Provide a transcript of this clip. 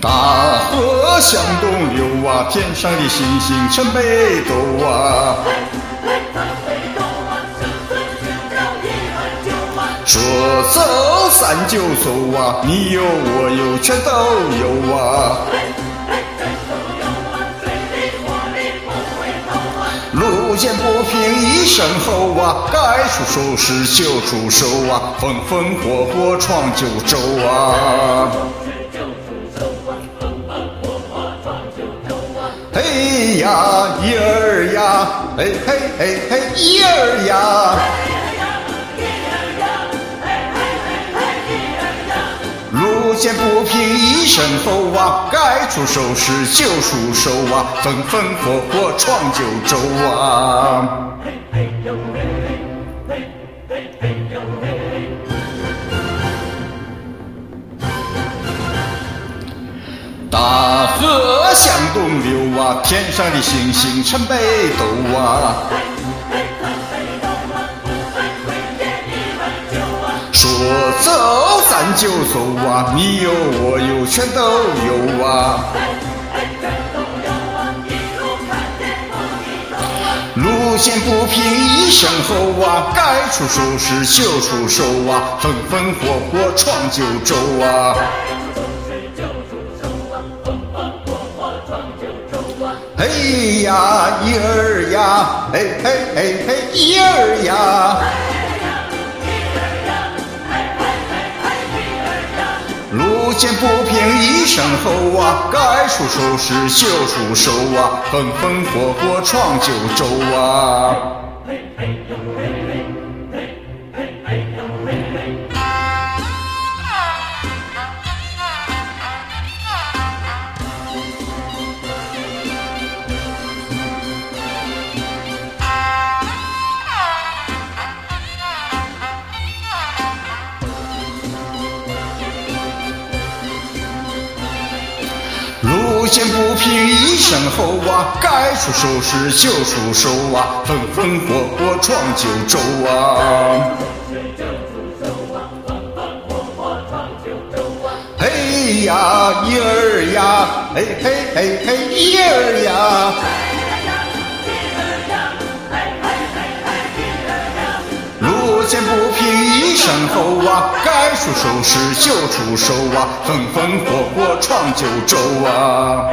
大河向东流啊，天上的星星成北斗啊。说走咱就走啊，你有我有全都有啊。路见不平一声吼啊，该出手时就出手啊，风风火火闯九州啊。呀，一儿呀，嘿嘿嘿嘿，一儿呀。路见不平一声吼啊，该出手时就出手啊，风风火火闯九州啊。嘿嘿呦嘿，嘿嘿嘿呦嘿大河东流啊，天上的星星成北斗啊。说走咱就走啊，你有我有全都有啊。路见不平一声吼啊，该出手时就出手啊，风风火火闯九州啊。嘿呀，一儿呀，嘿嘿嘿嘿，一儿呀。路见不平一声吼啊，该出手时就出手啊，风风火火闯九州啊。路路见不平一声吼啊，该出手时就出手啊，风风火火闯九州啊。嘿呀，一儿呀，嘿嘿嘿嘿，一儿呀。路见不然后啊，该出手时就出手啊，风风火火闯九州啊。